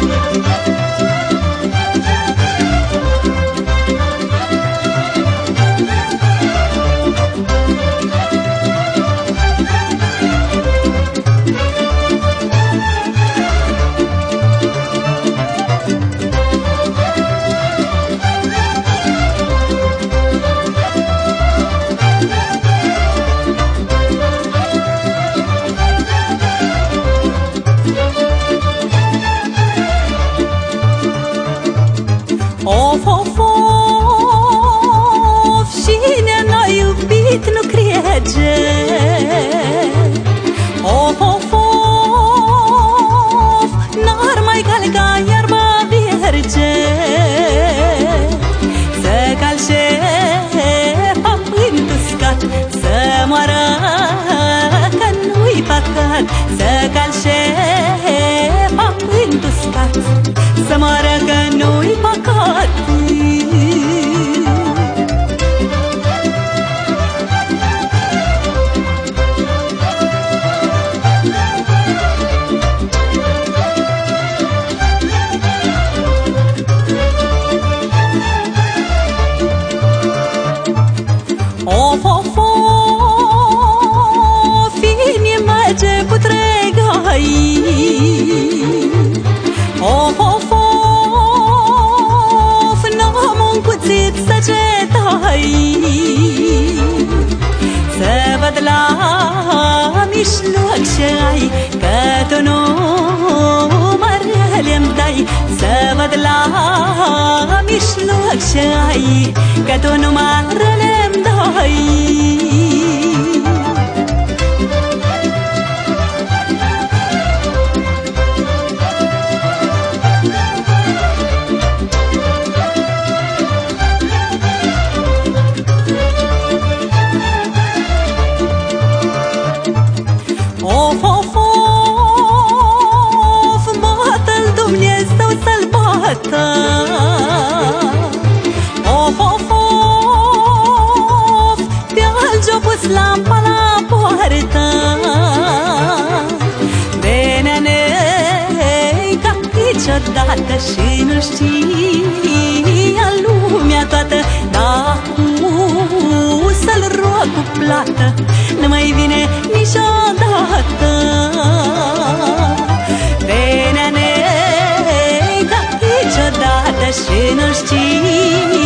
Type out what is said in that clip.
Música mișloc ce ai. Că tu nu mă îmi dai. Să văd la mișloc ce ai Că tu nu mă îmi dai niciodată Și nu știa lumea toată. Da, să-l rog cu plată Nu mai vine niciodată. Venea ca niciodată Și nu știa